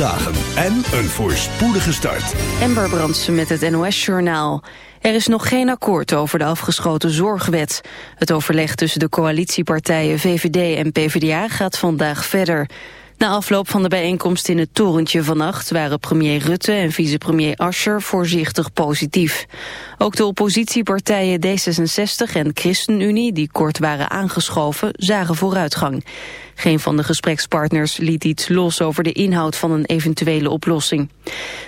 en een voorspoedige start. Ember Brandsen met het NOS-journaal. Er is nog geen akkoord over de afgeschoten zorgwet. Het overleg tussen de coalitiepartijen VVD en PvdA gaat vandaag verder. Na afloop van de bijeenkomst in het torentje vannacht waren premier Rutte en vicepremier Ascher voorzichtig positief. Ook de oppositiepartijen D66 en ChristenUnie, die kort waren aangeschoven, zagen vooruitgang. Geen van de gesprekspartners liet iets los over de inhoud van een eventuele oplossing.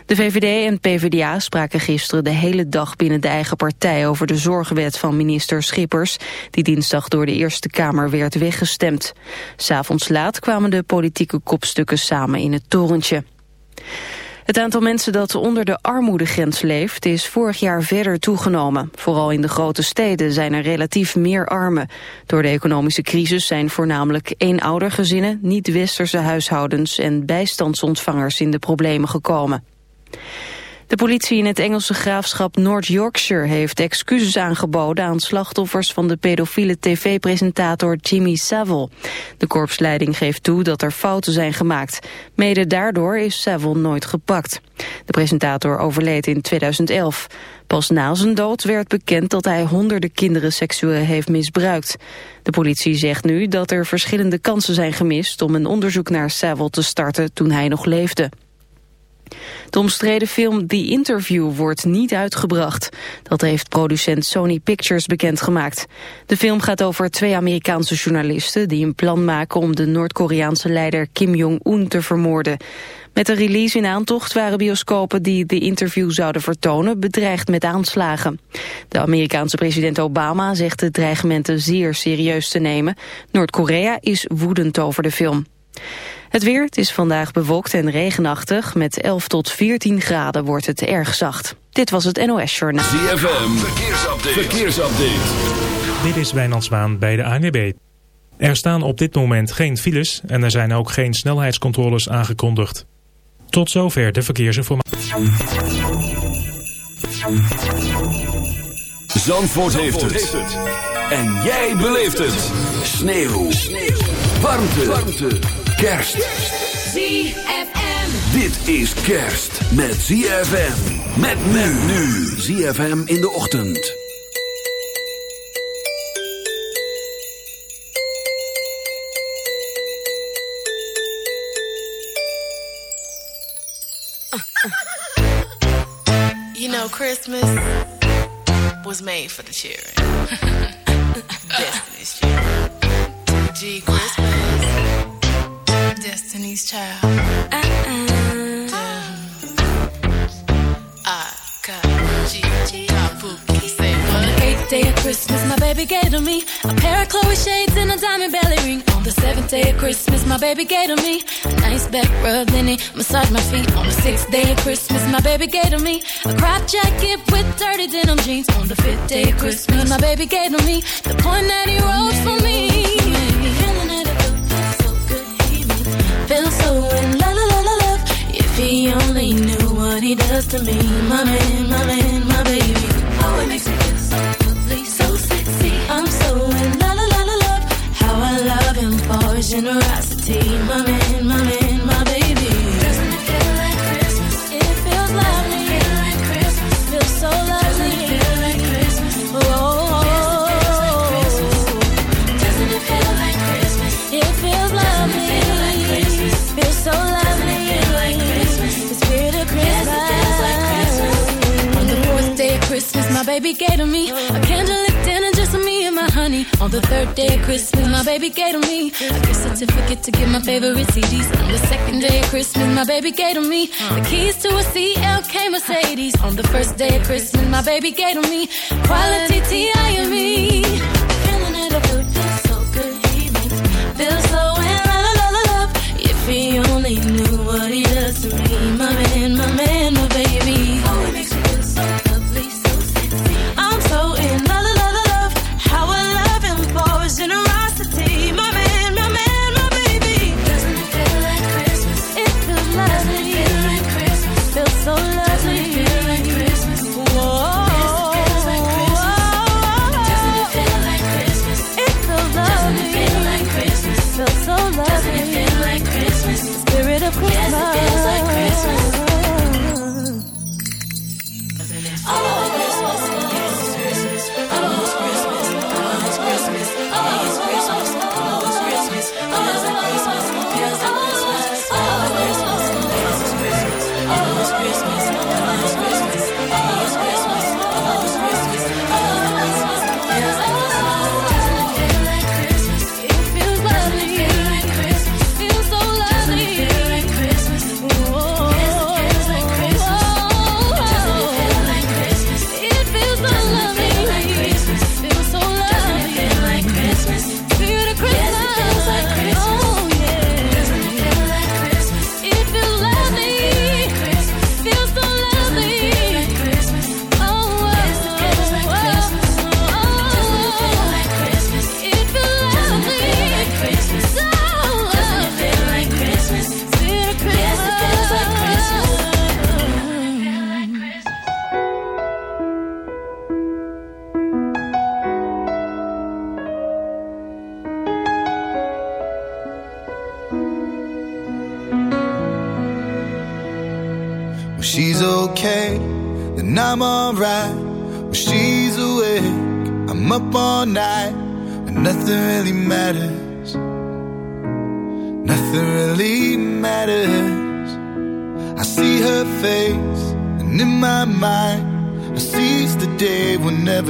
De VVD en PvdA spraken gisteren de hele dag binnen de eigen partij over de zorgwet van minister Schippers, die dinsdag door de Eerste Kamer werd weggestemd. S'avonds laat kwamen de politieke kopstukken samen in het torentje. Het aantal mensen dat onder de armoedegrens leeft is vorig jaar verder toegenomen. Vooral in de grote steden zijn er relatief meer armen. Door de economische crisis zijn voornamelijk eenoudergezinnen, niet-westerse huishoudens en bijstandsontvangers in de problemen gekomen. De politie in het Engelse graafschap North Yorkshire heeft excuses aangeboden aan slachtoffers van de pedofiele tv-presentator Jimmy Savile. De korpsleiding geeft toe dat er fouten zijn gemaakt. Mede daardoor is Savile nooit gepakt. De presentator overleed in 2011. Pas na zijn dood werd bekend dat hij honderden kinderen seksueel heeft misbruikt. De politie zegt nu dat er verschillende kansen zijn gemist om een onderzoek naar Savile te starten toen hij nog leefde. De omstreden film The Interview wordt niet uitgebracht. Dat heeft producent Sony Pictures bekendgemaakt. De film gaat over twee Amerikaanse journalisten... die een plan maken om de Noord-Koreaanse leider Kim Jong-un te vermoorden. Met de release in aantocht waren bioscopen die de interview zouden vertonen bedreigd met aanslagen. De Amerikaanse president Obama zegt de dreigementen zeer serieus te nemen. Noord-Korea is woedend over de film. Het weer, het is vandaag bewolkt en regenachtig. Met 11 tot 14 graden wordt het erg zacht. Dit was het NOS Journaal. ZFM, verkeersupdate. verkeersupdate. Dit is Wijnand Zwaan bij de ANWB. Er staan op dit moment geen files en er zijn ook geen snelheidscontroles aangekondigd. Tot zover de verkeersinformatie. Zandvoort, heeft, het. En jij beleeft het. Sneeuw. Sneeuw. Warmte. Warmte kerst. ZFM. Dit is kerst met ZFM. Met men nu. ZFM in de ochtend. You know, Christmas was made for the children. Destiny's children. G Christmas. Destiny's Child. Uh-uh. Day of Christmas, my baby gave to me a pair of Chloe shades and a diamond belly ring. On the seventh day of Christmas, my baby gave to me a nice back rub, then he massaged my feet. On the sixth day of Christmas, my baby gave to me a crop jacket with dirty denim jeans. On the fifth day of Christmas, my baby gave to me the point that he wrote for me. Feel so in love, love, love, love. If he only knew what he does to me, my man, my man, my baby. Oh, it makes me feel so lovely, so sexy. I'm so in love, love, love, love. How I love him for his generosity, my man, my man, Christmas, my baby gave to me a gift certificate to get my favorite CDs. On the second day of Christmas, my baby gave to me the keys to a CLK Mercedes. On the first day of Christmas, my baby gave to me quality. Feeling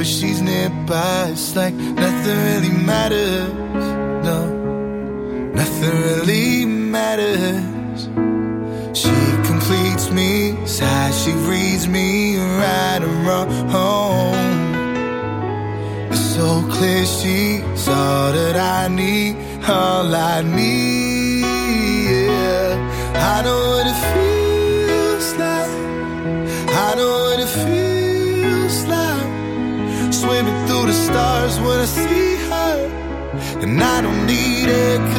whenever she's nearby. It's like nothing really matters. No, nothing really matters. She completes me, sighs, she reads me right and wrong. It's so clear she's all that I need, all I need.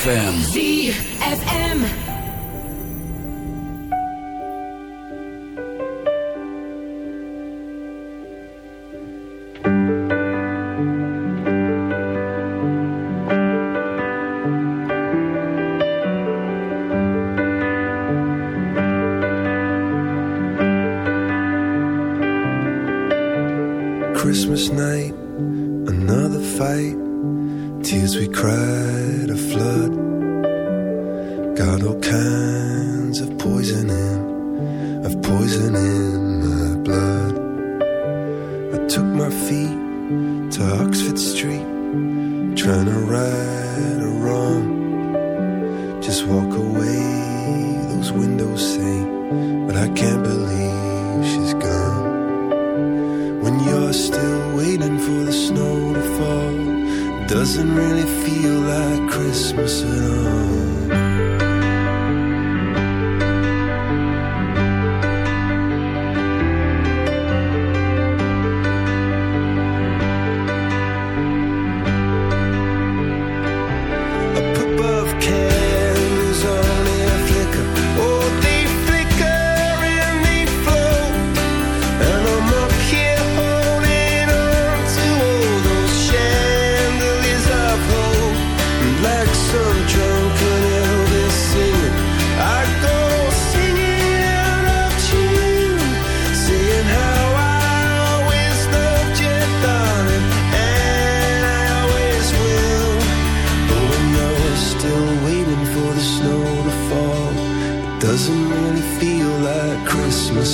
ZFM. ZFM.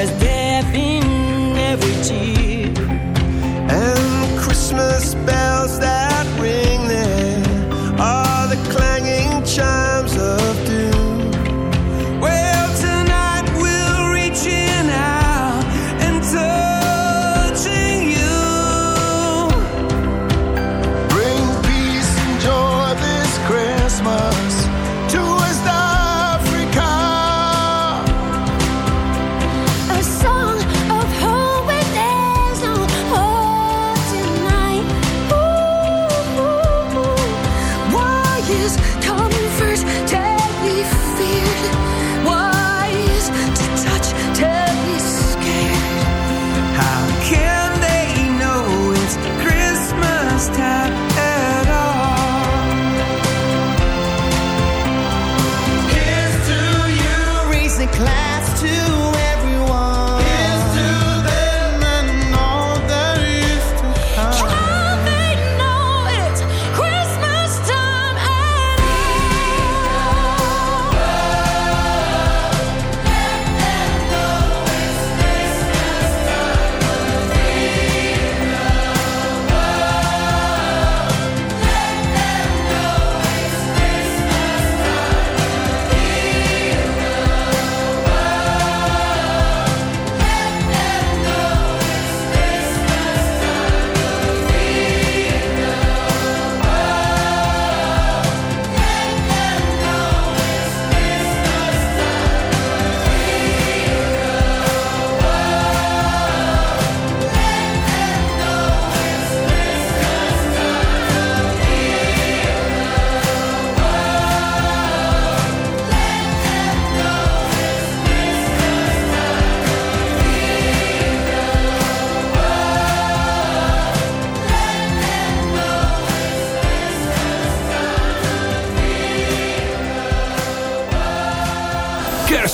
There's death in every tear, and Christmas bells.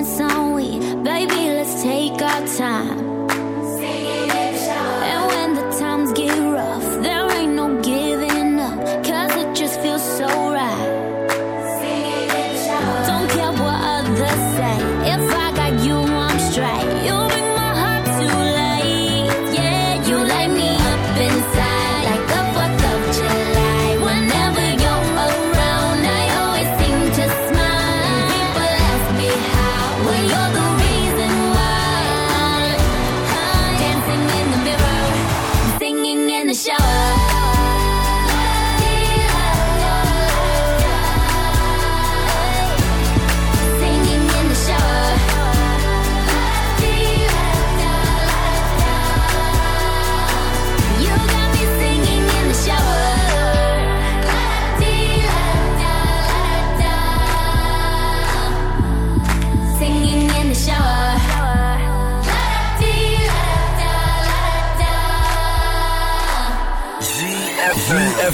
Chance on we. Baby, let's take our time.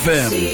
ZFM.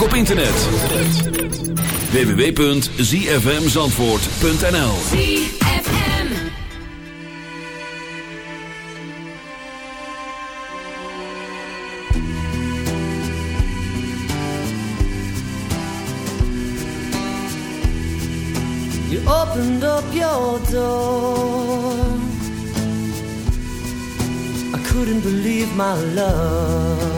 Ook op internet. www.zfmzandvoort.nl You opened up your door. I couldn't believe my luck.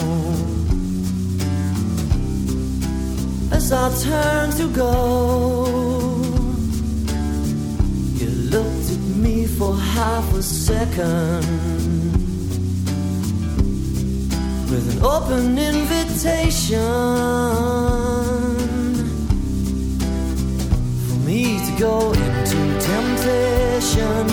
I turn to go, you looked at me for half a second with an open invitation for me to go into temptation,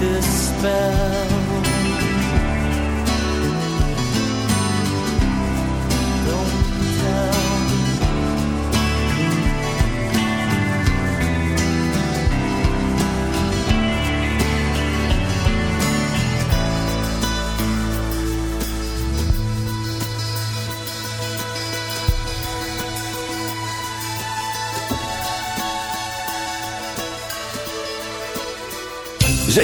Break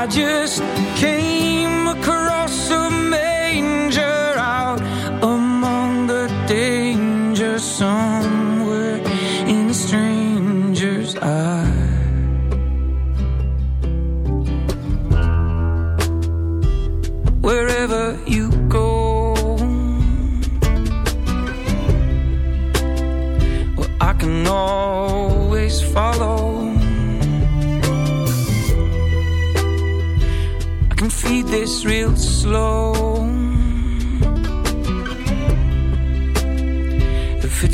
I just can't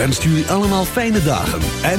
Wenst jullie allemaal fijne dagen. En